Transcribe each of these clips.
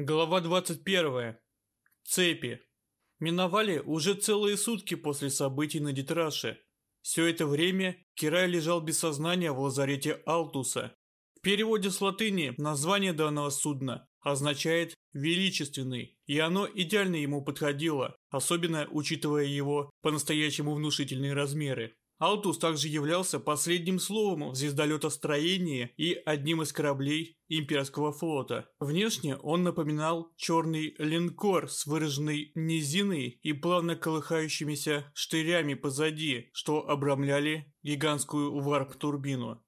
Глава 21. Цепи. Миновали уже целые сутки после событий на Дитраше. Все это время Кирай лежал без сознания в лазарете Алтуса. В переводе с латыни название данного судна означает «величественный», и оно идеально ему подходило, особенно учитывая его по-настоящему внушительные размеры. Алтус также являлся последним словом в звездолетостроении и одним из кораблей имперского флота. Внешне он напоминал черный линкор с выраженной низиной и плавно колыхающимися штырями позади, что обрамляли гигантскую варп-турбину.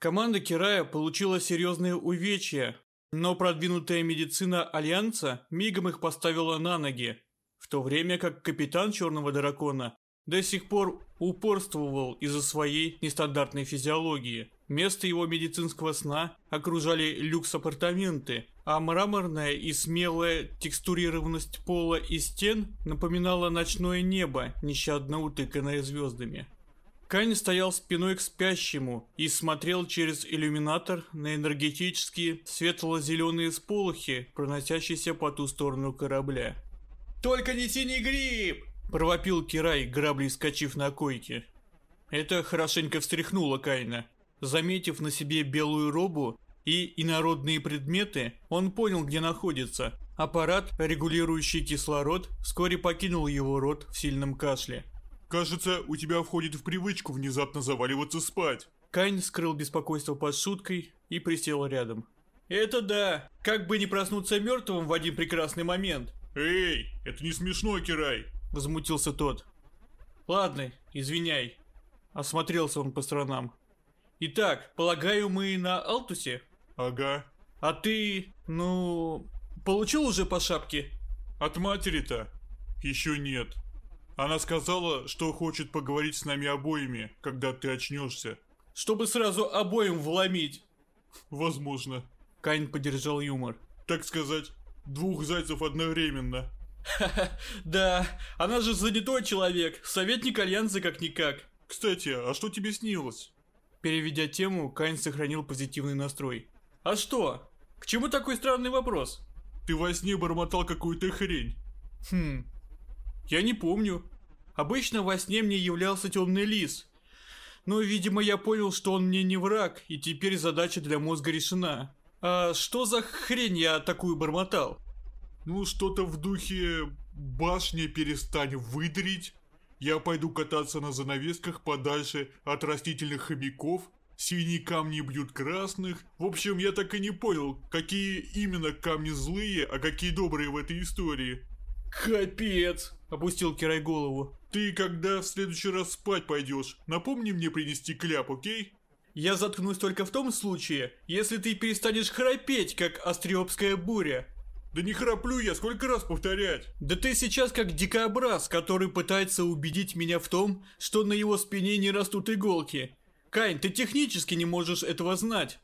Команда Кирая получила серьезные увечья, но продвинутая медицина Альянса мигом их поставила на ноги, в то время как капитан Черного Дракона до сих пор упорствовал из-за своей нестандартной физиологии. Место его медицинского сна окружали люкс-апартаменты, а мраморная и смелая текстурированность пола и стен напоминала ночное небо, нещадно утыканное звездами. Кань стоял спиной к спящему и смотрел через иллюминатор на энергетические светло-зеленые сполохи, проносящиеся по ту сторону корабля. «Только не синий гриб!» Провопил Кирай, граблей скачив на койке. Это хорошенько встряхнуло Кайна. Заметив на себе белую робу и инородные предметы, он понял, где находится. Аппарат, регулирующий кислород, вскоре покинул его рот в сильном кашле. «Кажется, у тебя входит в привычку внезапно заваливаться спать». Кайн скрыл беспокойство под шуткой и присел рядом. «Это да! Как бы не проснуться мертвым в один прекрасный момент!» «Эй, это не смешно, Кирай!» Возмутился тот. Ладно, извиняй. Осмотрелся он по сторонам. Итак, полагаю, мы на Алтусе? Ага. А ты, ну, получил уже по шапке? От матери-то? Еще нет. Она сказала, что хочет поговорить с нами обоими, когда ты очнешься. Чтобы сразу обоим вломить. Возможно. Кайн поддержал юмор. Так сказать, двух зайцев одновременно. Да, она же занятой человек, советник Альянса как-никак. Кстати, а что тебе снилось? Переведя тему, Кайн сохранил позитивный настрой. А что? К чему такой странный вопрос? Ты во сне бормотал какую-то хрень. Хм, я не помню. Обычно во сне мне являлся темный лис. Но, видимо, я понял, что он мне не враг, и теперь задача для мозга решена. А что за хрень я такую бормотал? Ну, что-то в духе «башня перестань выдрить», «я пойду кататься на занавесках подальше от растительных хомяков», «синие камни бьют красных». В общем, я так и не понял, какие именно камни злые, а какие добрые в этой истории. «Капец!» – опустил Кирай голову. «Ты, когда в следующий раз спать пойдешь, напомни мне принести кляп, окей?» «Я заткнусь только в том случае, если ты перестанешь храпеть, как остриопская буря», да не храплю я, сколько раз повторять? Да ты сейчас как дикобраз, который пытается убедить меня в том, что на его спине не растут иголки. Кайн, ты технически не можешь этого знать.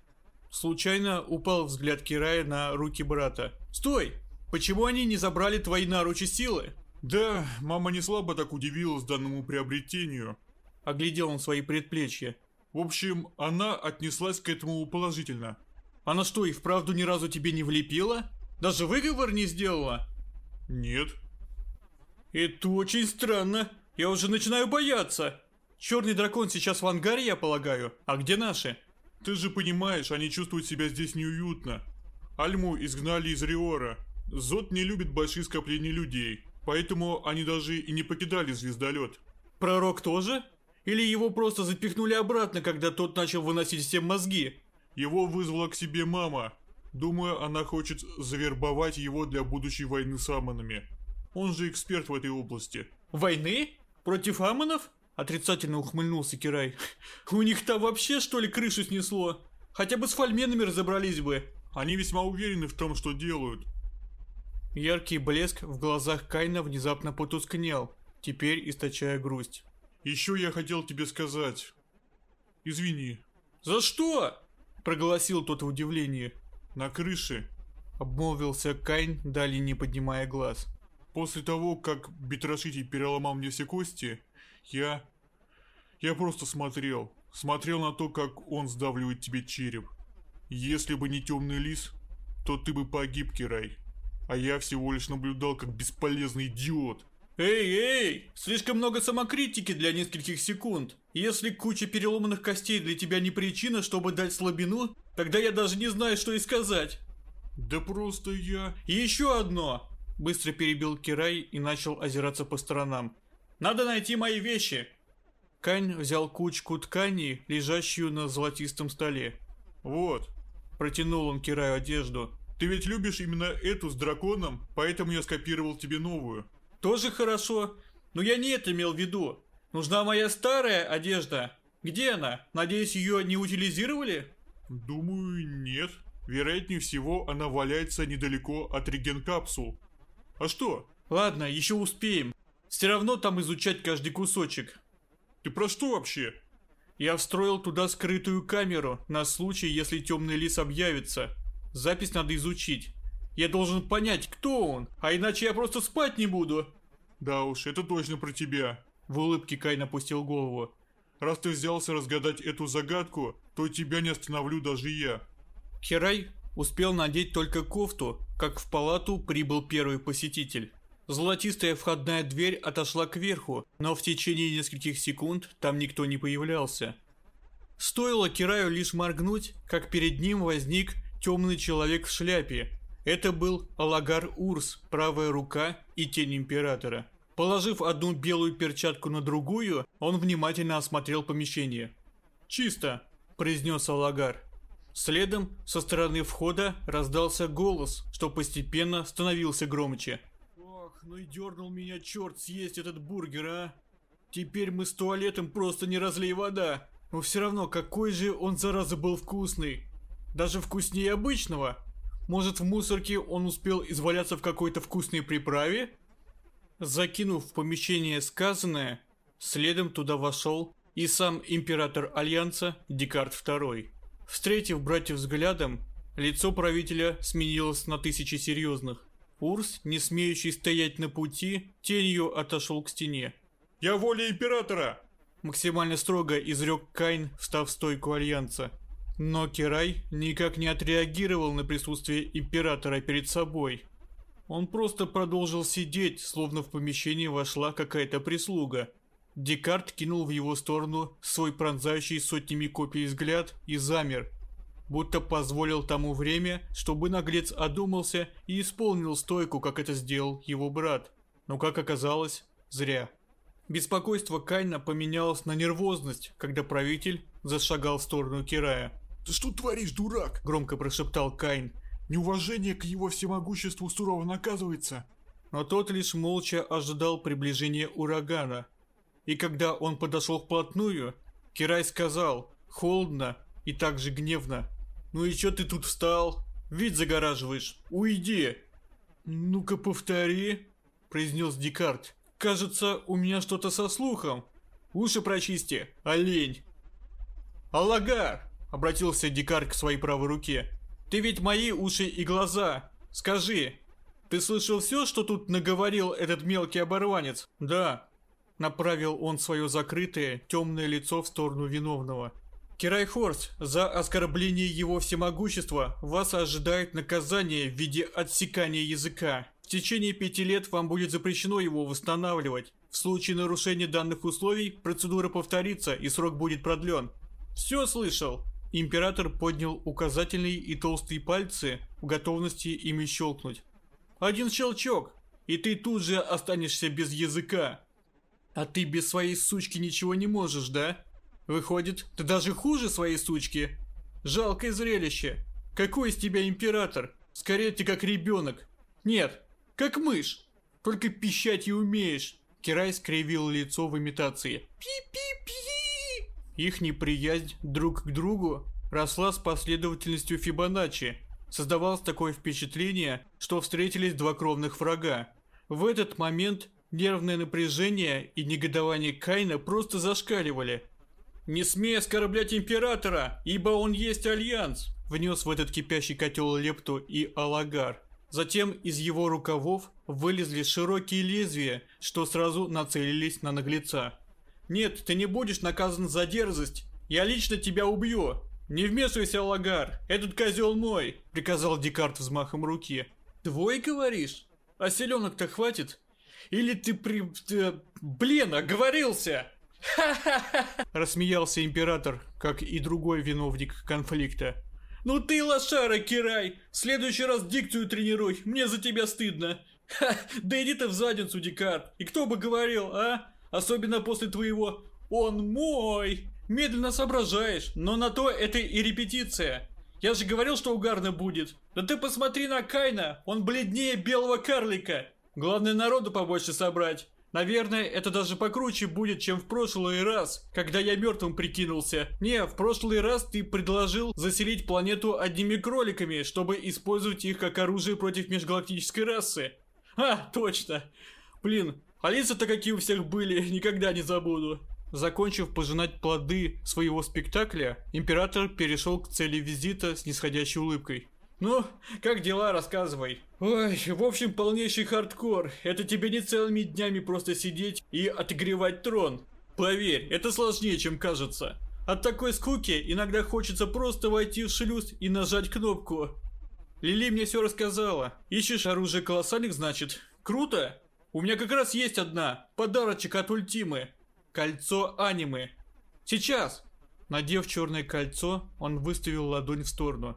Случайно упал взгляд Кирая на руки брата. Стой! Почему они не забрали твои наручи силы? Да, мама не слабо так удивилась данному приобретению. Оглядел он свои предплечья. В общем, она отнеслась к этому положительно. Она что, и вправду ни разу тебе не влепила? Даже выговор не сделала? Нет. Это очень странно. Я уже начинаю бояться. Черный дракон сейчас в ангаре, я полагаю. А где наши? Ты же понимаешь, они чувствуют себя здесь неуютно. Альму изгнали из Риора. Зод не любит большие скопления людей. Поэтому они даже и не покидали звездолет. Пророк тоже? Или его просто запихнули обратно, когда тот начал выносить всем мозги? Его вызвала к себе мама. Думаю, она хочет завербовать его для будущей войны с Амонами. Он же эксперт в этой области. Войны? Против Амонов? Отрицательно ухмыльнулся Кирай. У них там вообще что ли крышу снесло? Хотя бы с фольменами разобрались бы. Они весьма уверены в том, что делают. Яркий блеск в глазах Кайна внезапно потускнел, теперь источая грусть. Еще я хотел тебе сказать. Извини. За что? Проголосил тот в удивлении. На крыше. Обмолвился Кайн, далее не поднимая глаз. После того, как Бетрашитель переломал мне все кости, я... Я просто смотрел. Смотрел на то, как он сдавливает тебе череп. Если бы не темный лис, то ты бы погиб, Кирай. а я всего лишь наблюдал как бесполезный идиот. Эй, эй, слишком много самокритики для нескольких секунд. Если куча переломанных костей для тебя не причина, чтобы дать слабину, тогда я даже не знаю, что и сказать. Да просто я... Еще одно. Быстро перебил Кирай и начал озираться по сторонам. Надо найти мои вещи. Кань взял кучку ткани, лежащую на золотистом столе. Вот. Протянул он Кираю одежду. Ты ведь любишь именно эту с драконом, поэтому я скопировал тебе новую. Тоже хорошо. Но я не это имел в виду. Нужна моя старая одежда. Где она? Надеюсь, ее не утилизировали? Думаю, нет. Вероятнее всего, она валяется недалеко от реген-капсул. А что? Ладно, еще успеем. Все равно там изучать каждый кусочек. Ты про что вообще? Я встроил туда скрытую камеру, на случай, если темный лис объявится. Запись надо изучить. Я должен понять, кто он, а иначе я просто спать не буду. Да уж, это точно про тебя. В улыбке Кай напустил голову. Раз ты взялся разгадать эту загадку, то тебя не остановлю даже я. Херай успел надеть только кофту, как в палату прибыл первый посетитель. Золотистая входная дверь отошла кверху, но в течение нескольких секунд там никто не появлялся. Стоило Кираю лишь моргнуть, как перед ним возник темный человек в шляпе. Это был Алагар Урс, правая рука и тень Императора. Положив одну белую перчатку на другую, он внимательно осмотрел помещение. «Чисто», – произнес Алагар. Следом, со стороны входа, раздался голос, что постепенно становился громче. «Ох, ну и дернул меня черт съесть этот бургер, а! Теперь мы с туалетом просто не разлей вода. Но все равно, какой же он, зараза, был вкусный. Даже вкуснее обычного. Может, в мусорке он успел изваляться в какой-то вкусной приправе? Закинув в помещение сказанное, следом туда вошел и сам император Альянса Декарт II. Встретив братьев взглядом, лицо правителя сменилось на тысячи серьезных. Урс, не смеющий стоять на пути, тенью отошел к стене. «Я воля императора!» Максимально строго изрек Кайн, встав в стойку Альянса. Но Кирай никак не отреагировал на присутствие императора перед собой. Он просто продолжил сидеть, словно в помещение вошла какая-то прислуга. Декарт кинул в его сторону свой пронзающий сотнями копий взгляд и замер, будто позволил тому время, чтобы наглец одумался и исполнил стойку, как это сделал его брат. Но как оказалось, зря. Беспокойство Кайна поменялось на нервозность, когда правитель зашагал в сторону Кирая. «Ты что творишь, дурак?» – громко прошептал Кайн. Неуважение к его всемогуществу сурово наказывается. Но тот лишь молча ожидал приближения урагана. И когда он подошел вплотную, Кирай сказал, холодно и также гневно. «Ну и чё ты тут встал? Вид загораживаешь. Уйди!» «Ну-ка повтори», — произнес Декарт. «Кажется, у меня что-то со слухом. Уши прочисти, олень!» «Алагар!» — обратился Декарт к своей правой руке. Ты ведь мои уши и глаза. Скажи, ты слышал все, что тут наговорил этот мелкий оборванец? Да. Направил он свое закрытое, темное лицо в сторону виновного. Кирай Хорс, за оскорбление его всемогущества вас ожидает наказание в виде отсекания языка. В течение пяти лет вам будет запрещено его восстанавливать. В случае нарушения данных условий процедура повторится и срок будет продлен. Все слышал? Император поднял указательные и толстые пальцы в готовности ими щелкнуть. «Один щелчок, и ты тут же останешься без языка. А ты без своей сучки ничего не можешь, да? Выходит, ты даже хуже своей сучки. Жалкое зрелище. Какой из тебя император? Скорее ты как ребенок. Нет, как мышь. Только пищать и умеешь». Кирай скривил лицо в имитации. «Пи-пи-пи!» Их неприязнь друг к другу росла с последовательностью Фибоначчи. Создавалось такое впечатление, что встретились два кровных врага. В этот момент нервное напряжение и негодование Кайна просто зашкаливали. «Не смей оскорблять Императора, ибо он есть Альянс!» Внес в этот кипящий котел лепту и Алагар. Затем из его рукавов вылезли широкие лезвия, что сразу нацелились на наглеца. Нет, ты не будешь наказан за дерзость. Я лично тебя убью. Не вмешивайся, Лагар. Этот козел мой, приказал Декарт взмахом руки. Твой, говоришь? А селенок-то хватит? Или ты при... Блин, оговорился! Ха-ха-ха! Рассмеялся император, как и другой виновник конфликта. Ну ты лошара, Кирай! В следующий раз дикцию тренируй, мне за тебя стыдно. Ха, да иди ты в задницу, Декарт. И кто бы говорил, а? Особенно после твоего «Он мой!» Медленно соображаешь, но на то это и репетиция. Я же говорил, что угарно будет. Да ты посмотри на Кайна, он бледнее белого карлика. Главное народу побольше собрать. Наверное, это даже покруче будет, чем в прошлый раз, когда я мертвым прикинулся. Не, в прошлый раз ты предложил заселить планету одними кроликами, чтобы использовать их как оружие против межгалактической расы. А, точно. Блин, а лица-то какие у всех были, никогда не забуду. Закончив пожинать плоды своего спектакля, император перешел к цели визита с нисходящей улыбкой. «Ну, как дела, рассказывай». «Ой, в общем, полнейший хардкор. Это тебе не целыми днями просто сидеть и отогревать трон. Поверь, это сложнее, чем кажется. От такой скуки иногда хочется просто войти в шлюз и нажать кнопку. Лили мне все рассказала. Ищешь оружие колоссальных, значит? Круто! У меня как раз есть одна. Подарочек от Ультимы. Кольцо анимы. Сейчас!» Надев черное кольцо, он выставил ладонь в сторону.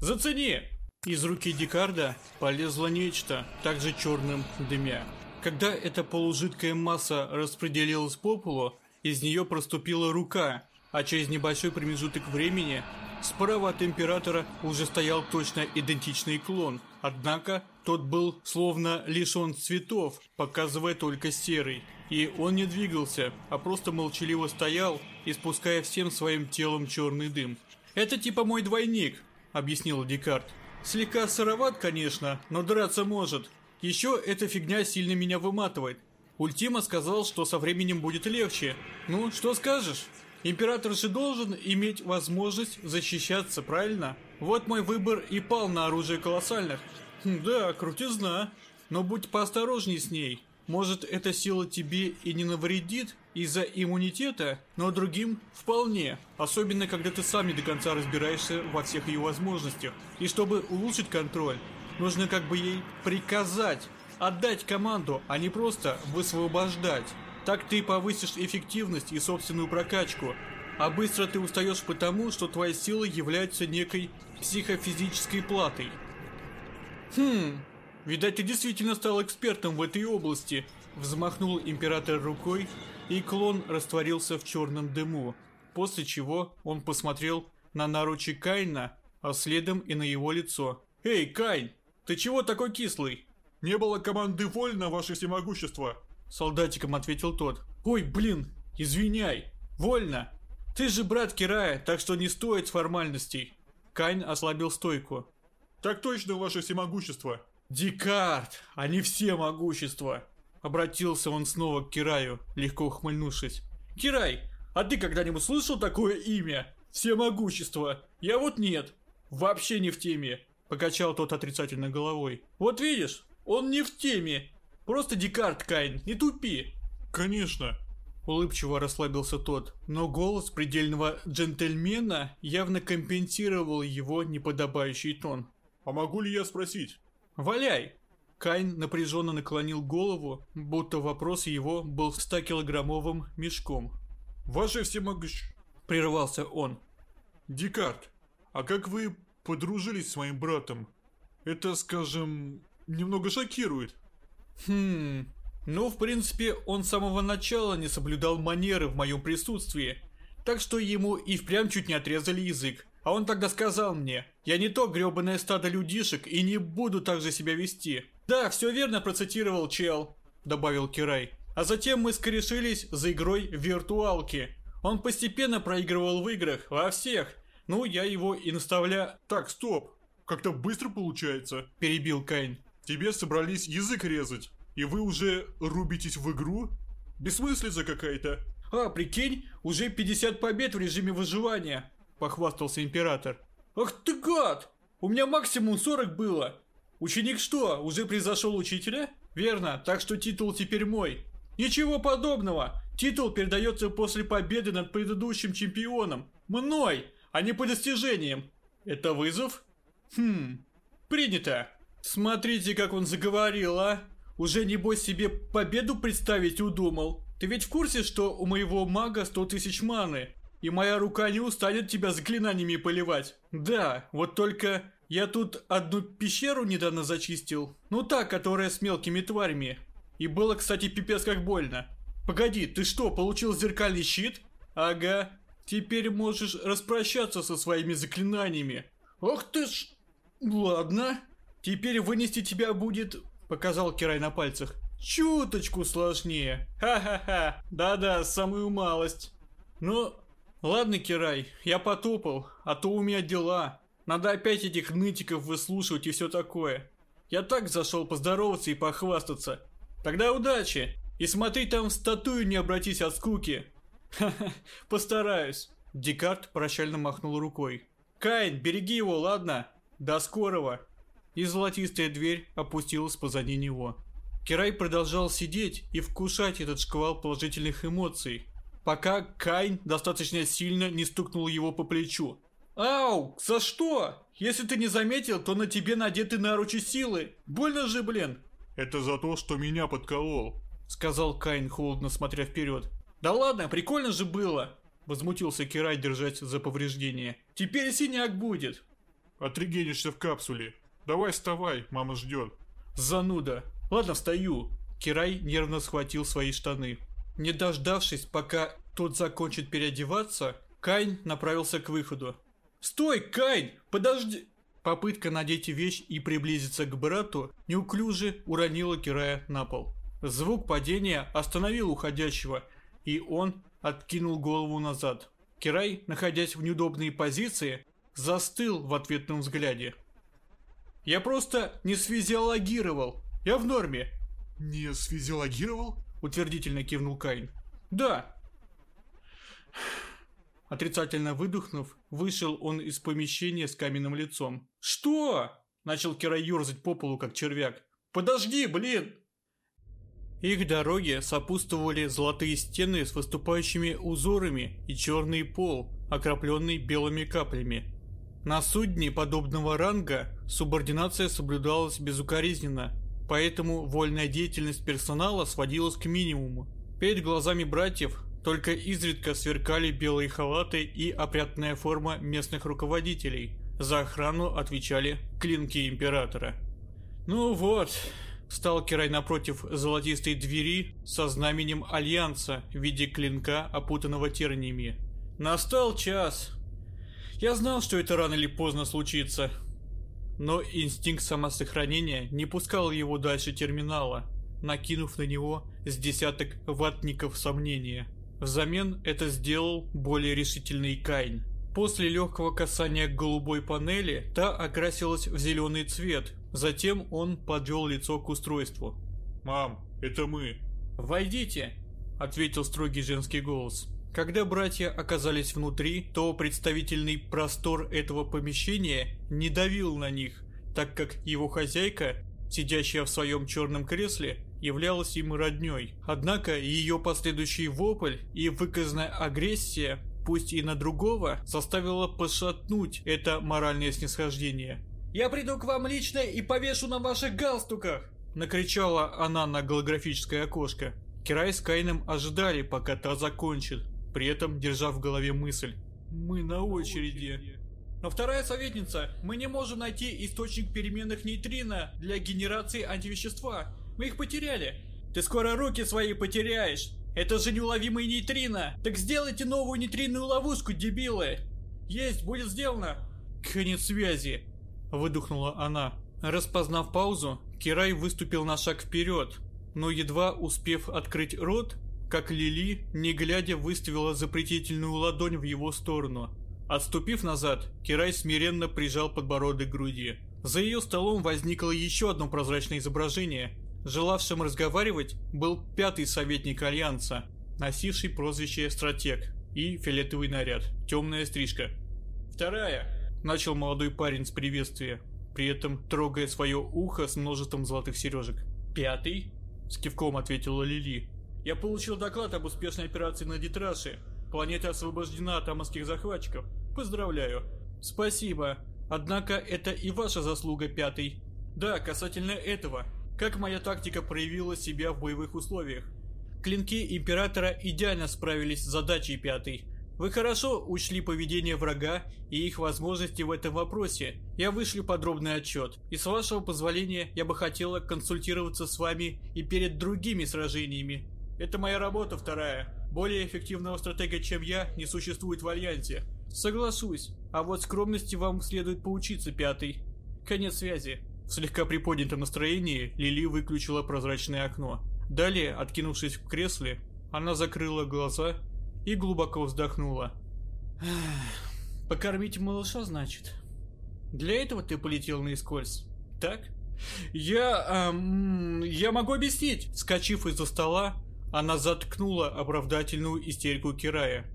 «Зацени!» Из руки Дикарда полезло нечто, также черным дымя. Когда эта полужидкая масса распределилась по полу, из нее проступила рука, а через небольшой промежуток времени справа от Императора уже стоял точно идентичный клон. Однако тот был словно лишен цветов, показывая только серый. И он не двигался, а просто молчаливо стоял, испуская всем своим телом черный дым. «Это типа мой двойник», — объяснил Декарт. «Слегка сыроват, конечно, но драться может. Еще эта фигня сильно меня выматывает. Ультима сказал, что со временем будет легче. Ну, что скажешь? Император же должен иметь возможность защищаться, правильно? Вот мой выбор и пал на оружие колоссальных. Хм, да, крутизна. Но будь поосторожней с ней. Может, эта сила тебе и не навредит из-за иммунитета, но другим вполне. Особенно, когда ты сам не до конца разбираешься во всех ее возможностях. И чтобы улучшить контроль, нужно как бы ей приказать, отдать команду, а не просто высвобождать. Так ты повысишь эффективность и собственную прокачку. А быстро ты устаешь потому, что твоя сила является некой психофизической платой. Хм, Видать, ты действительно стал экспертом в этой области. Взмахнул император рукой, и клон растворился в черном дыму. После чего он посмотрел на наручи Кайна, а следом и на его лицо. «Эй, Кайн, ты чего такой кислый?» «Не было команды вольно, ваше всемогущество!» Солдатиком ответил тот. «Ой, блин, извиняй, вольно! Ты же брат Кирая, так что не стоит формальностей!» Кайн ослабил стойку. «Так точно, ваше всемогущество!» «Декарт, они все могущество!» Обратился он снова к Кираю, легко ухмыльнувшись. «Кирай, а ты когда-нибудь слышал такое имя? Всемогущество? Я вот нет. Вообще не в теме!» Покачал тот отрицательно головой. «Вот видишь, он не в теме. Просто Декарт, Кайн, не тупи!» «Конечно!» Улыбчиво расслабился тот, но голос предельного джентльмена явно компенсировал его неподобающий тон. «А могу ли я спросить, «Валяй!» Кайн напряженно наклонил голову, будто вопрос его был 100-килограммовым мешком. «Ваше всемогущ...» — прервался он. «Декарт, а как вы подружились с моим братом? Это, скажем, немного шокирует». «Хм... Ну, в принципе, он с самого начала не соблюдал манеры в моем присутствии, так что ему и впрямь чуть не отрезали язык. А он тогда сказал мне, я не то гребаное стадо людишек и не буду так же себя вести. Да, все верно процитировал чел, добавил Кирай. А затем мы скорешились за игрой в виртуалки. Он постепенно проигрывал в играх, во всех. Ну, я его и наставля... Так, стоп. Как-то быстро получается. Перебил Кайн. Тебе собрались язык резать. И вы уже рубитесь в игру? Бессмыслица какая-то. А, прикинь, уже 50 побед в режиме выживания похвастался император. «Ах ты гад! У меня максимум 40 было! Ученик что, уже превзошел учителя? Верно, так что титул теперь мой. Ничего подобного! Титул передается после победы над предыдущим чемпионом. Мной, а не по достижениям. Это вызов? Хм, принято. Смотрите, как он заговорил, а? Уже небось себе победу представить удумал. Ты ведь в курсе, что у моего мага 100 тысяч маны? И моя рука не устанет тебя заклинаниями поливать. Да, вот только я тут одну пещеру недавно зачистил. Ну та, которая с мелкими тварями. И было, кстати, пипец как больно. Погоди, ты что, получил зеркальный щит? Ага. Теперь можешь распрощаться со своими заклинаниями. Ох ты ж... Ладно. Теперь вынести тебя будет... Показал Кирай на пальцах. Чуточку сложнее. Ха-ха-ха. Да-да, самую малость. Ну, ладно, Кирай, я потопал, а то у меня дела. Надо опять этих нытиков выслушивать и все такое. Я так зашел поздороваться и похвастаться. Тогда удачи. И смотри там в статую не обратись от скуки. Ха-ха, постараюсь. Декарт прощально махнул рукой. Кайн, береги его, ладно? До скорого. И золотистая дверь опустилась позади него. Кирай продолжал сидеть и вкушать этот шквал положительных эмоций, пока Кайн достаточно сильно не стукнул его по плечу. «Ау! За что? Если ты не заметил, то на тебе надеты наручи силы. Больно же, блин!» «Это за то, что меня подколол», — сказал Кайн, холодно смотря вперед. «Да ладно, прикольно же было!» — возмутился Кирай, держать за повреждение. «Теперь синяк будет!» «Отрегенишься в капсуле. Давай вставай, мама ждет». «Зануда! Ладно, встаю!» Кирай нервно схватил свои штаны. Не дождавшись, пока тот закончит переодеваться, Кайн направился к выходу. «Стой, Кайн! Подожди!» Попытка надеть вещь и приблизиться к брату неуклюже уронила Кирая на пол. Звук падения остановил уходящего, и он откинул голову назад. Кирай, находясь в неудобной позиции, застыл в ответном взгляде. «Я просто не сфизиологировал. Я в норме». «Не сфизиологировал?» – утвердительно кивнул Кайн. «Да». Отрицательно выдохнув, вышел он из помещения с каменным лицом. «Что?» – начал Кира ерзать по полу, как червяк. «Подожди, блин!» Их дороги сопутствовали золотые стены с выступающими узорами и черный пол, окропленный белыми каплями. На судне подобного ранга субординация соблюдалась безукоризненно, поэтому вольная деятельность персонала сводилась к минимуму. Перед глазами братьев только изредка сверкали белые халаты и опрятная форма местных руководителей. За охрану отвечали клинки Императора. Ну вот, стал Кирай напротив золотистой двери со знаменем Альянса в виде клинка, опутанного терниями. Настал час. Я знал, что это рано или поздно случится. Но инстинкт самосохранения не пускал его дальше терминала, накинув на него с десяток ватников сомнения. Взамен это сделал более решительный Кайн. После легкого касания к голубой панели, та окрасилась в зеленый цвет. Затем он подвел лицо к устройству. «Мам, это мы». «Войдите», — ответил строгий женский голос. Когда братья оказались внутри, то представительный простор этого помещения не давил на них, так как его хозяйка, сидящая в своем черном кресле, являлась им родней. Однако ее последующий вопль и выказанная агрессия, пусть и на другого, заставила пошатнуть это моральное снисхождение. «Я приду к вам лично и повешу на ваших галстуках!» Накричала она на голографическое окошко. Кирай с Кайном ожидали, пока та закончит, при этом держа в голове мысль. «Мы на очереди». Но вторая советница, мы не можем найти источник переменных нейтрино для генерации антивещества. Мы их потеряли. Ты скоро руки свои потеряешь. Это же неуловимые нейтрино. Так сделайте новую нейтринную ловушку, дебилы. Есть, будет сделано. Конец связи. Выдохнула она. Распознав паузу, Кирай выступил на шаг вперед, но едва успев открыть рот, как Лили, не глядя, выставила запретительную ладонь в его сторону. Отступив назад, Кирай смиренно прижал подбородок к груди. За ее столом возникло еще одно прозрачное изображение, Желавшим разговаривать был пятый советник Альянса, носивший прозвище «Стратег» и фиолетовый наряд, темная стрижка. «Вторая», — начал молодой парень с приветствия, при этом трогая свое ухо с множеством золотых сережек. «Пятый?» — с кивком ответила Лили. «Я получил доклад об успешной операции на Дитраше. Планета освобождена от амосских захватчиков. Поздравляю». «Спасибо. Однако это и ваша заслуга, Пятый», Да, касательно этого. Как моя тактика проявила себя в боевых условиях? Клинки Императора идеально справились с задачей пятой. Вы хорошо учли поведение врага и их возможности в этом вопросе. Я вышлю подробный отчет. И с вашего позволения я бы хотела консультироваться с вами и перед другими сражениями. Это моя работа вторая. Более эффективного стратега, чем я, не существует в Альянсе. Соглашусь. А вот скромности вам следует поучиться, пятый. Конец связи. В слегка приподнятом настроении Лили выключила прозрачное окно. Далее, откинувшись в кресле, она закрыла глаза и глубоко вздохнула. «Покормить малыша, значит? Для этого ты полетел наискользь, так?» «Я... Эм, я могу объяснить!» Скочив из-за стола, она заткнула оправдательную истерику Кирая.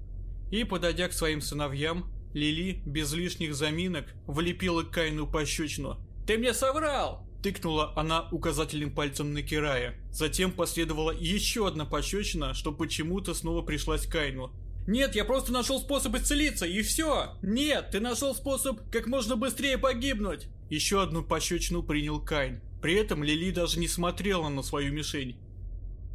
И, подойдя к своим сыновьям, Лили без лишних заминок влепила Кайну пощечину. «Ты мне соврал!» Тыкнула она указательным пальцем на Кирая. Затем последовала еще одна пощечина, что почему-то снова пришлась Кайну. «Нет, я просто нашел способ исцелиться, и все! Нет, ты нашел способ как можно быстрее погибнуть!» Еще одну пощечину принял Кайн. При этом Лили даже не смотрела на свою мишень.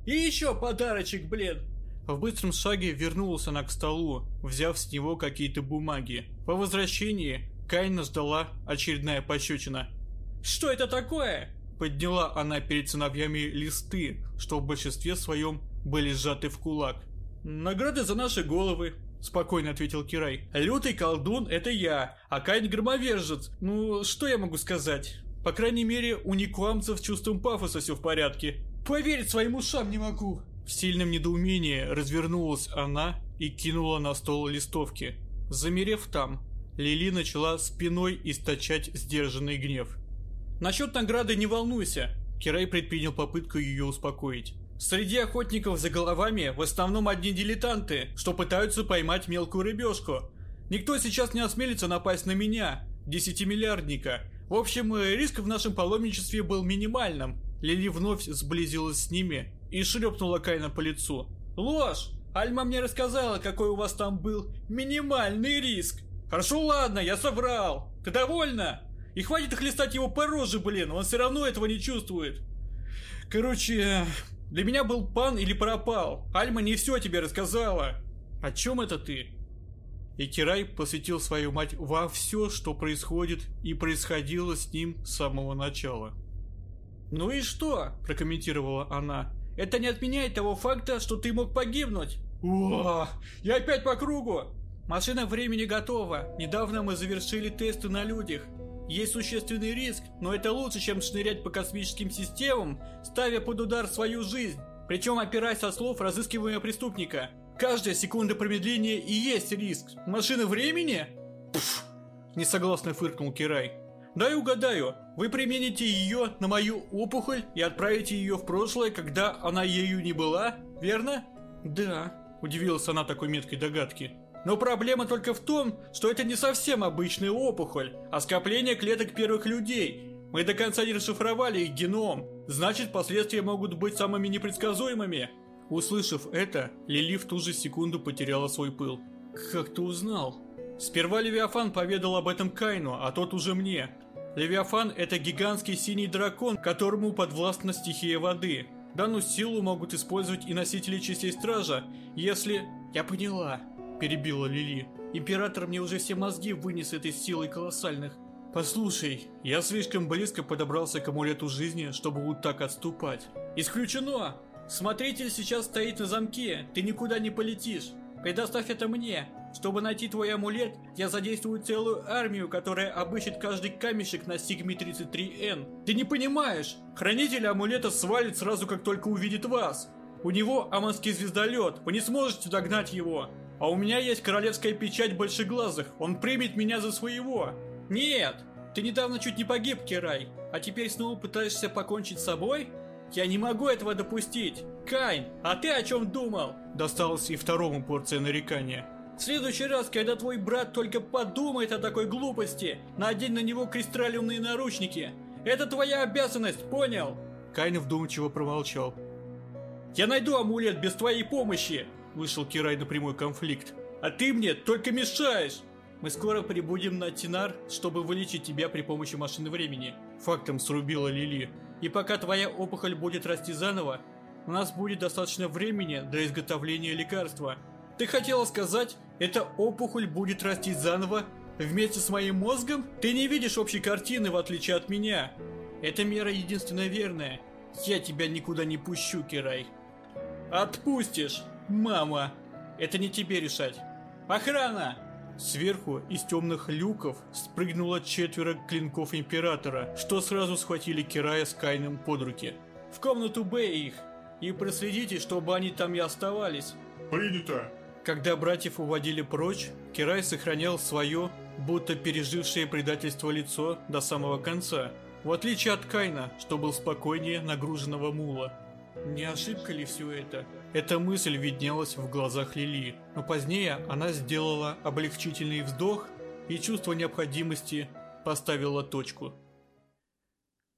«И еще подарочек, блин!» В быстром шаге вернулась она к столу, взяв с него какие-то бумаги. По возвращении Кайна ждала очередная пощечина. «Что это такое?» Подняла она перед сыновьями листы, что в большинстве своем были сжаты в кулак. «Награды за наши головы», — спокойно ответил Кирай. «Лютый колдун — это я, а Кайн — громовержец. Ну, что я могу сказать? По крайней мере, у никуамцев чувством пафоса все в порядке. Поверить своим ушам не могу». В сильном недоумении развернулась она и кинула на стол листовки. Замерев там, Лили начала спиной источать сдержанный гнев. Насчет награды не волнуйся. Кирай предпринял попытку ее успокоить. Среди охотников за головами в основном одни дилетанты, что пытаются поймать мелкую рыбешку. Никто сейчас не осмелится напасть на меня, десятимиллиардника. В общем, э, риск в нашем паломничестве был минимальным. Лили вновь сблизилась с ними и шлепнула Кайна по лицу. «Ложь! Альма мне рассказала, какой у вас там был минимальный риск. Хорошо, ладно, я соврал. Ты довольна?» И хватит хлестать его по роже, блин, он все равно этого не чувствует. Короче, для меня был пан или пропал. Альма не все тебе рассказала. О чем это ты? И Кирай посвятил свою мать во все, что происходит и происходило с ним с самого начала. «Ну и что?» – прокомментировала она. «Это не отменяет того факта, что ты мог погибнуть». «О, я опять по кругу!» «Машина времени готова. Недавно мы завершили тесты на людях. Есть существенный риск, но это лучше, чем шнырять по космическим системам, ставя под удар свою жизнь, причем опираясь со слов разыскиваемого преступника. Каждая секунда промедления и есть риск. Машина времени? Пф, несогласно фыркнул Кирай. Дай угадаю, вы примените ее на мою опухоль и отправите ее в прошлое, когда она ею не была, верно? Да, удивилась она такой меткой догадки. Но проблема только в том, что это не совсем обычная опухоль, а скопление клеток первых людей. Мы до конца не расшифровали их геном, значит последствия могут быть самыми непредсказуемыми. Услышав это, Лили в ту же секунду потеряла свой пыл. «Как ты узнал?» Сперва Левиафан поведал об этом Кайну, а тот уже мне. Левиафан – это гигантский синий дракон, которому подвластна стихия воды. Данную силу могут использовать и носители частей Стража, если... Я поняла перебила Лили. Император мне уже все мозги вынес этой силой колоссальных. Послушай, я слишком близко подобрался к амулету жизни, чтобы вот так отступать. Исключено! Смотритель сейчас стоит на замке, ты никуда не полетишь. Предоставь это мне. Чтобы найти твой амулет, я задействую целую армию, которая обыщет каждый камешек на Сигме 33N. Ты не понимаешь, хранитель амулета свалит сразу, как только увидит вас. У него аманский звездолет, вы не сможете догнать его. А у меня есть королевская печать большеглазых, он примет меня за своего. Нет, ты недавно чуть не погиб, Кирай, а теперь снова пытаешься покончить с собой? Я не могу этого допустить. Кайн, а ты о чем думал? Досталось и второму порция нарекания. В следующий раз, когда твой брат только подумает о такой глупости, надень на него кристаллиумные наручники. Это твоя обязанность, понял? Кайн вдумчиво промолчал. Я найду амулет без твоей помощи, Вышел Кирай на прямой конфликт. «А ты мне только мешаешь!» Мы скоро прибудем на Тинар, чтобы вылечить тебя при помощи машины времени. фактом срубила Лили. И пока твоя опухоль будет расти заново, у нас будет достаточно времени для изготовления лекарства. Ты хотела сказать, эта опухоль будет расти заново вместе с моим мозгом? Ты не видишь общей картины, в отличие от меня. Эта мера единственно верная. Я тебя никуда не пущу, Кирай. Отпустишь, мама. Это не тебе решать. Охрана! Сверху из темных люков спрыгнуло четверо клинков Императора, что сразу схватили Кирая с Кайном под руки. В комнату Б их, и проследите, чтобы они там и оставались. Принято. Когда братьев уводили прочь, Кирай сохранял свое, будто пережившее предательство лицо до самого конца, в отличие от Кайна, что был спокойнее нагруженного мула. Не ошибка ли все это? Эта мысль виднелась в глазах Лили, но позднее она сделала облегчительный вздох и чувство необходимости поставила точку.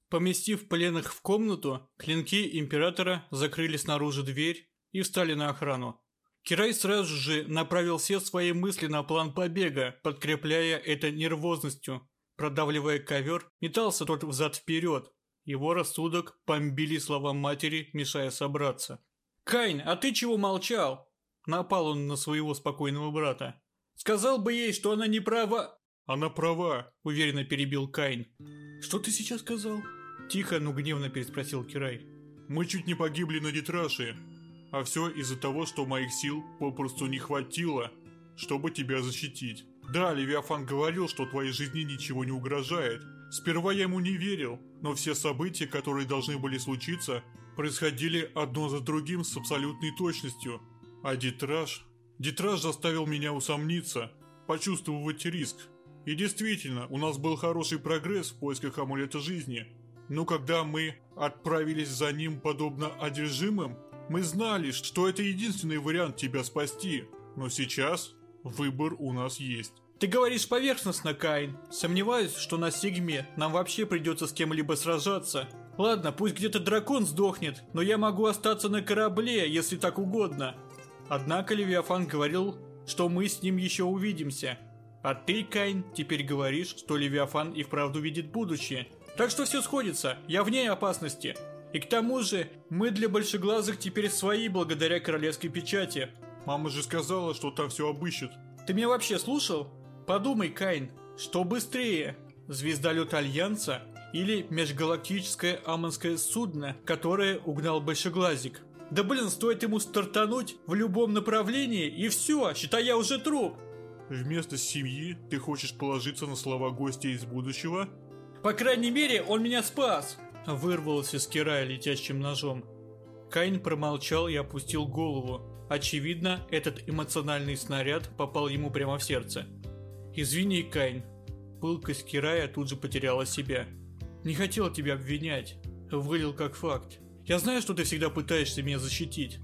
Поместив пленных в комнату, клинки Императора закрыли снаружи дверь и встали на охрану. Кирай сразу же направил все свои мысли на план побега, подкрепляя это нервозностью. Продавливая ковер, метался тот взад-вперед, его рассудок бомбили слова матери, мешая собраться. «Кайн, а ты чего молчал?» Напал он на своего спокойного брата. «Сказал бы ей, что она не права...» «Она права», — уверенно перебил Кайн. «Что ты сейчас сказал?» Тихо, но гневно переспросил Кирай. «Мы чуть не погибли на Дитраше, а все из-за того, что моих сил попросту не хватило, чтобы тебя защитить. Да, Левиафан говорил, что твоей жизни ничего не угрожает, Сперва я ему не верил, но все события, которые должны были случиться, происходили одно за другим с абсолютной точностью. А Дитраж... Дитраж заставил меня усомниться, почувствовать риск. И действительно, у нас был хороший прогресс в поисках амулета жизни. Но когда мы отправились за ним подобно одержимым, мы знали, что это единственный вариант тебя спасти. Но сейчас выбор у нас есть. Ты говоришь поверхностно, Кайн. Сомневаюсь, что на Сигме нам вообще придется с кем-либо сражаться. Ладно, пусть где-то дракон сдохнет, но я могу остаться на корабле, если так угодно. Однако Левиафан говорил, что мы с ним еще увидимся. А ты, Кайн, теперь говоришь, что Левиафан и вправду видит будущее. Так что все сходится, я вне опасности. И к тому же, мы для большеглазых теперь свои благодаря королевской печати. Мама же сказала, что там все обыщут. Ты меня вообще слушал? Подумай, Кайн, что быстрее, звездолет Альянса или межгалактическое амонское судно, которое угнал Большеглазик? Да блин, стоит ему стартануть в любом направлении, и все, считай, я уже труп. Вместо семьи ты хочешь положиться на слова гостя из будущего? По крайней мере, он меня спас. Вырвался с Кирая летящим ножом. Кайн промолчал и опустил голову. Очевидно, этот эмоциональный снаряд попал ему прямо в сердце. «Извини, Кайн». Пылкость Кирая тут же потеряла себя. «Не хотел тебя обвинять. Вылил как факт. Я знаю, что ты всегда пытаешься меня защитить».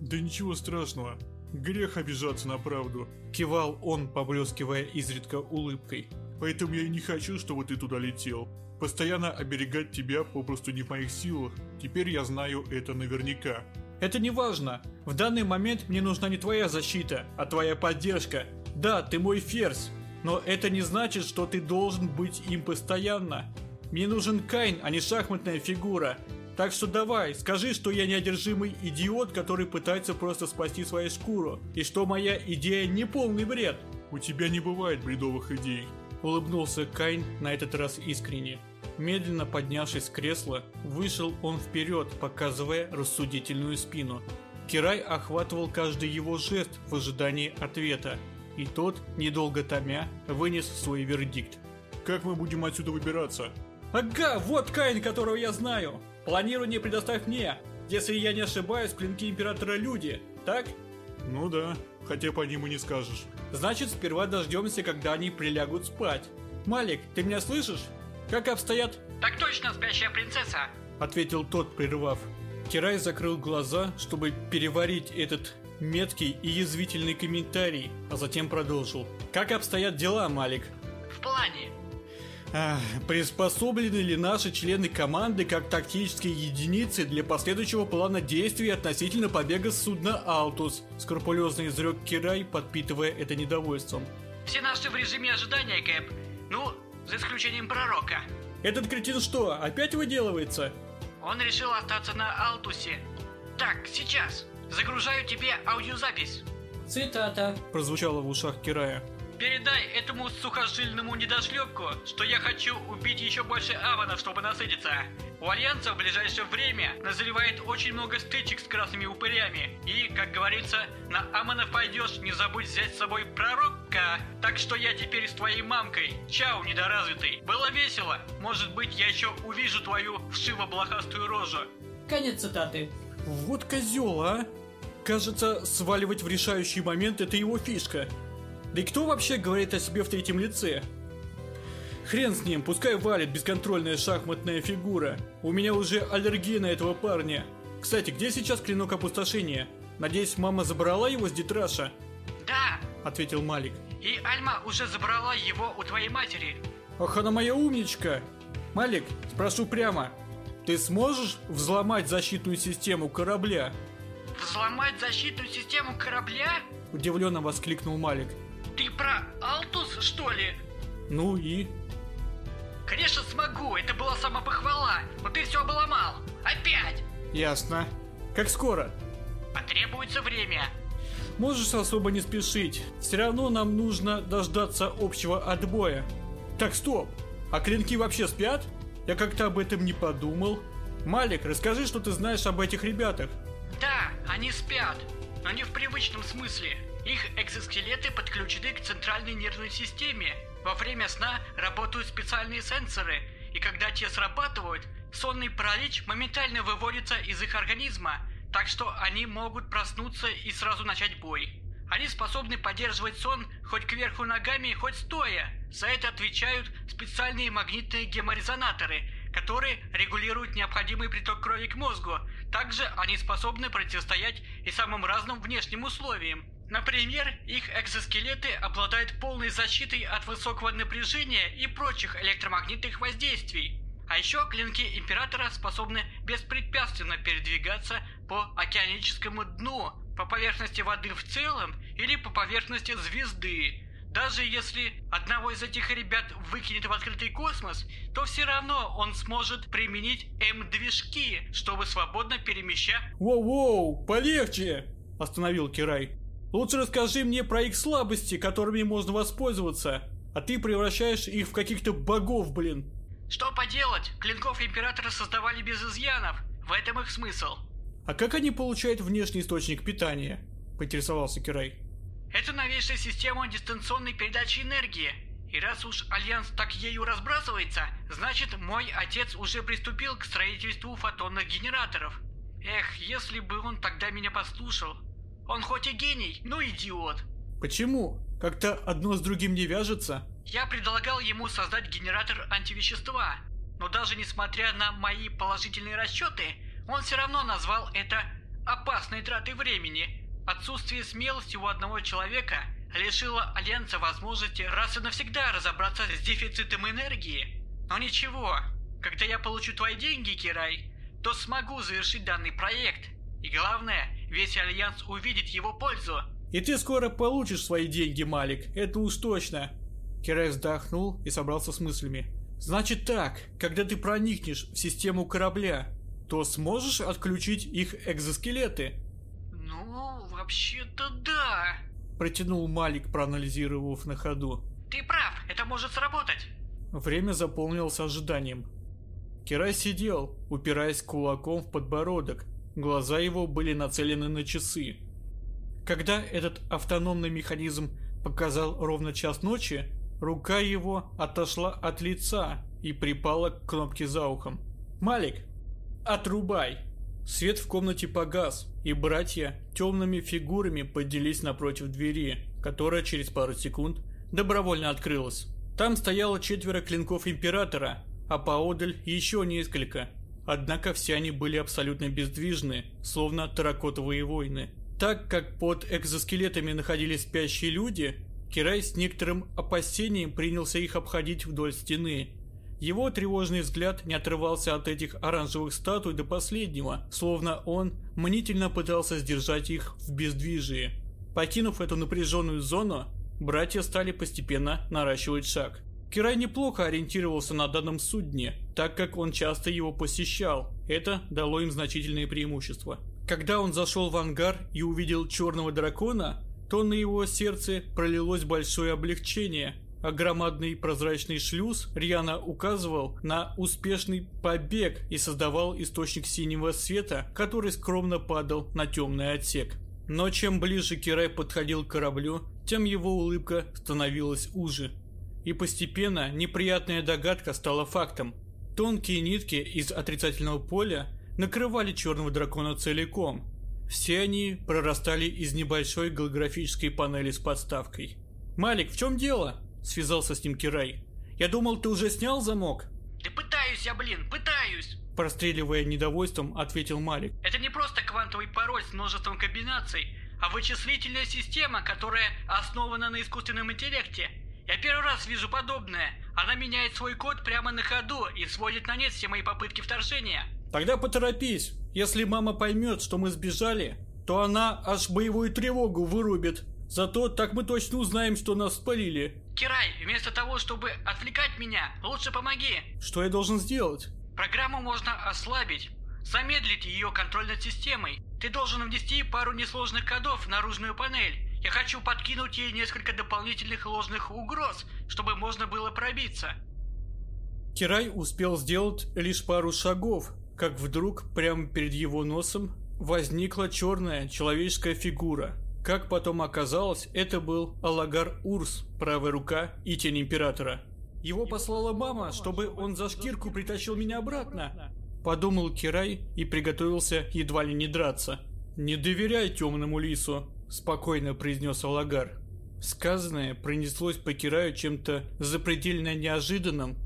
«Да ничего страшного. Грех обижаться на правду», — кивал он, поблескивая изредка улыбкой. «Поэтому я и не хочу, чтобы ты туда летел. Постоянно оберегать тебя попросту не в моих силах. Теперь я знаю это наверняка». «Это не важно. В данный момент мне нужна не твоя защита, а твоя поддержка. Да, ты мой ферзь, но это не значит, что ты должен быть им постоянно. Мне нужен Кайн, а не шахматная фигура. Так что давай, скажи, что я неодержимый идиот, который пытается просто спасти свою шкуру, и что моя идея не полный бред. У тебя не бывает бредовых идей. Улыбнулся Кайн на этот раз искренне. Медленно поднявшись с кресла, вышел он вперед, показывая рассудительную спину. Кирай охватывал каждый его жест в ожидании ответа и тот, недолго томя, вынес свой вердикт. «Как мы будем отсюда выбираться?» «Ага, вот Каин, которого я знаю! Планирование предоставь мне! Если я не ошибаюсь, клинки Императора люди, так?» «Ну да, хотя по ним и не скажешь». «Значит, сперва дождемся, когда они прилягут спать. Малик, ты меня слышишь? Как обстоят?» «Так точно, спящая принцесса!» Ответил тот, прервав. Кирай закрыл глаза, чтобы переварить этот меткий и язвительный комментарий, а затем продолжил. «Как обстоят дела, Малик?» «В плане». Ах, приспособлены ли наши члены команды как тактические единицы для последующего плана действий относительно побега с судна «Алтус»? Скрупулезно изрек Кирай, подпитывая это недовольством. «Все наши в режиме ожидания, Кэп. Ну, за исключением пророка». Этот кретин что, опять выделывается? Он решил остаться на Алтусе. Так, сейчас. Загружаю тебе аудиозапись. Цитата. Прозвучало в ушах Кирая. Передай этому сухожильному недошлепку, что я хочу убить еще больше аванов, чтобы насытиться. У Альянса в ближайшее время назревает очень много стычек с красными упырями. И, как говорится, на Аманов пойдешь, не забудь взять с собой пророка. Так что я теперь с твоей мамкой. Чао, недоразвитый. Было весело. Может быть, я еще увижу твою вшиво-блохастую рожу. Конец цитаты. Вот козел, а! Кажется, сваливать в решающий момент это его фишка. Да и кто вообще говорит о себе в третьем лице? Хрен с ним, пускай валит бесконтрольная шахматная фигура. У меня уже аллергия на этого парня. Кстати, где сейчас клинок опустошения? Надеюсь, мама забрала его с Дитраша? Да, Ответил Малик. и Альма уже забрала его у твоей матери. Ах, она моя умничка! Малик, спрошу прямо. Ты сможешь взломать защитную систему корабля? Взломать защитную систему корабля? Удивленно воскликнул Малик. Ты про Алтус, что ли? Ну и? Конечно смогу, это была самопохвала, но ты все обломал. Опять! Ясно. Как скоро? Потребуется время. Можешь особо не спешить. Все равно нам нужно дождаться общего отбоя. Так, стоп. А клинки вообще спят? Я как-то об этом не подумал. Малик, расскажи, что ты знаешь об этих ребятах. Да, они спят, но не в привычном смысле. Их экзоскелеты подключены к центральной нервной системе. Во время сна работают специальные сенсоры, и когда те срабатывают, сонный паралич моментально выводится из их организма, так что они могут проснуться и сразу начать бой. Они способны поддерживать сон хоть кверху ногами, хоть стоя. За это отвечают специальные магнитные геморезонаторы, которые регулируют необходимый приток крови к мозгу. Также они способны противостоять и самым разным внешним условиям. Например, их экзоскелеты обладают полной защитой от высокого напряжения и прочих электромагнитных воздействий. А еще клинки Императора способны беспрепятственно передвигаться по океаническому дну, по поверхности воды в целом или по поверхности звезды. Даже если одного из этих ребят выкинет в открытый космос, то все равно он сможет применить М-движки, чтобы свободно перемещать... Воу-воу, полегче! Остановил Кирай. Лучше расскажи мне про их слабости, которыми можно воспользоваться. А ты превращаешь их в каких-то богов, блин. Что поделать, клинков Императора создавали без изъянов, в этом их смысл. А как они получают внешний источник питания? Поинтересовался Кирай. Это новейшая система дистанционной передачи энергии. И раз уж Альянс так ею разбрасывается, значит мой отец уже приступил к строительству фотонных генераторов. Эх, если бы он тогда меня послушал. Он хоть и гений, но идиот. Почему? Как-то одно с другим не вяжется? Я предлагал ему создать генератор антивещества, но даже несмотря на мои положительные расчеты, он все равно назвал это опасной тратой времени. Отсутствие смелости у одного человека лишило Альянс возможности раз и навсегда разобраться с дефицитом энергии. Но ничего, когда я получу твои деньги, Кирай, то смогу завершить данный проект. И главное, весь Альянс увидит его пользу. И ты скоро получишь свои деньги, Малик, это уж точно. Кирай вздохнул и собрался с мыслями. Значит так, когда ты проникнешь в систему корабля, то сможешь отключить их экзоскелеты? Ну, вообще-то да. Протянул Малик, проанализировав на ходу. Ты прав, это может сработать. Время заполнилось ожиданием. Кирай сидел, упираясь кулаком в подбородок. Глаза его были нацелены на часы. Когда этот автономный механизм показал ровно час ночи, рука его отошла от лица и припала к кнопке за ухом. «Малик, отрубай!» Свет в комнате погас, и братья темными фигурами поделись напротив двери, которая через пару секунд добровольно открылась. Там стояло четверо клинков Императора, а поодаль еще несколько. Однако все они были абсолютно бездвижны, словно таракотовые войны. Так как под экзоскелетами находились спящие люди, Кирай с некоторым опасением принялся их обходить вдоль стены. Его тревожный взгляд не отрывался от этих оранжевых статуй до последнего, словно он мнительно пытался сдержать их в бездвижии. Покинув эту напряженную зону, братья стали постепенно наращивать шаг. Кирай неплохо ориентировался на данном судне, так как он часто его посещал. Это дало им значительные преимущества. Когда он зашел в ангар и увидел черного дракона, то на его сердце пролилось большое облегчение, а громадный прозрачный шлюз рьяно указывал на успешный побег и создавал источник синего света, который скромно падал на темный отсек. Но чем ближе Кирай подходил к кораблю, тем его улыбка становилась уже. И постепенно неприятная догадка стала фактом. Тонкие нитки из отрицательного поля накрывали черного дракона целиком. Все они прорастали из небольшой голографической панели с подставкой. «Малик, в чем дело?» – связался с ним Кирай. «Я думал, ты уже снял замок?» Да пытаюсь я, блин, пытаюсь. Простреливая недовольством, ответил Малик. Это не просто квантовый пароль с множеством комбинаций, а вычислительная система, которая основана на искусственном интеллекте. Я первый раз вижу подобное. Она меняет свой код прямо на ходу и сводит на нет все мои попытки вторжения. Тогда поторопись. Если мама поймет, что мы сбежали, то она аж боевую тревогу вырубит. Зато так мы точно узнаем, что нас спалили. Кирай, вместо того, чтобы отвлекать меня, лучше помоги. Что я должен сделать? Программу можно ослабить, замедлить ее контроль над системой. Ты должен внести пару несложных кодов в наружную панель. Я хочу подкинуть ей несколько дополнительных ложных угроз, чтобы можно было пробиться. Кирай успел сделать лишь пару шагов, как вдруг прямо перед его носом возникла черная человеческая фигура. Как потом оказалось, это был Алагар Урс, правая рука и тень Императора. Его послала мама, чтобы он за шкирку притащил меня обратно. Подумал Кирай и приготовился едва ли не драться. «Не доверяй темному лису», – спокойно произнес Алагар. Сказанное пронеслось по Кираю чем-то запредельно неожиданным,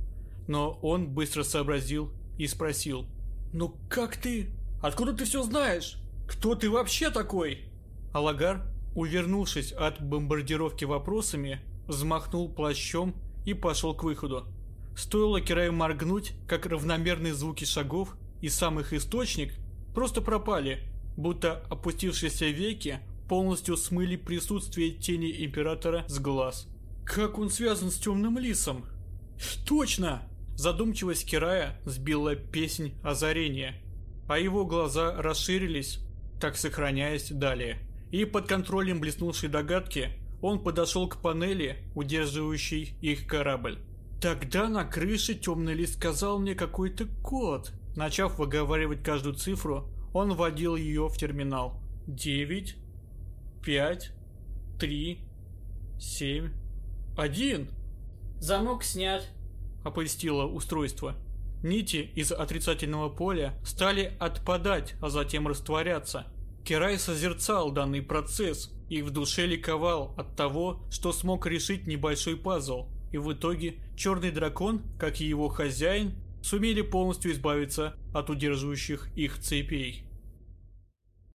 но он быстро сообразил и спросил. «Ну как ты? Откуда ты все знаешь? Кто ты вообще такой?» Алагар, увернувшись от бомбардировки вопросами, взмахнул плащом и пошел к выходу. Стоило Кираю моргнуть, как равномерные звуки шагов и сам их источник просто пропали, будто опустившиеся веки полностью смыли присутствие тени Императора с глаз. Как он связан с Темным Лисом? Точно! Задумчивость Кирая сбила песнь озарения, а его глаза расширились, так сохраняясь далее. И под контролем блеснувшей догадки он подошел к панели, удерживающей их корабль. Тогда на крыше темный лист сказал мне какой-то код. Начав выговаривать каждую цифру, он вводил ее в терминал. Девять, пять, три, семь, один. Замок снят. Оповестило устройство. Нити из отрицательного поля стали отпадать, а затем растворяться. Кирай созерцал данный процесс и в душе ликовал от того, что смог решить небольшой пазл. И в итоге черный дракон, как и его хозяин, сумели полностью избавиться от удерживающих их цепей.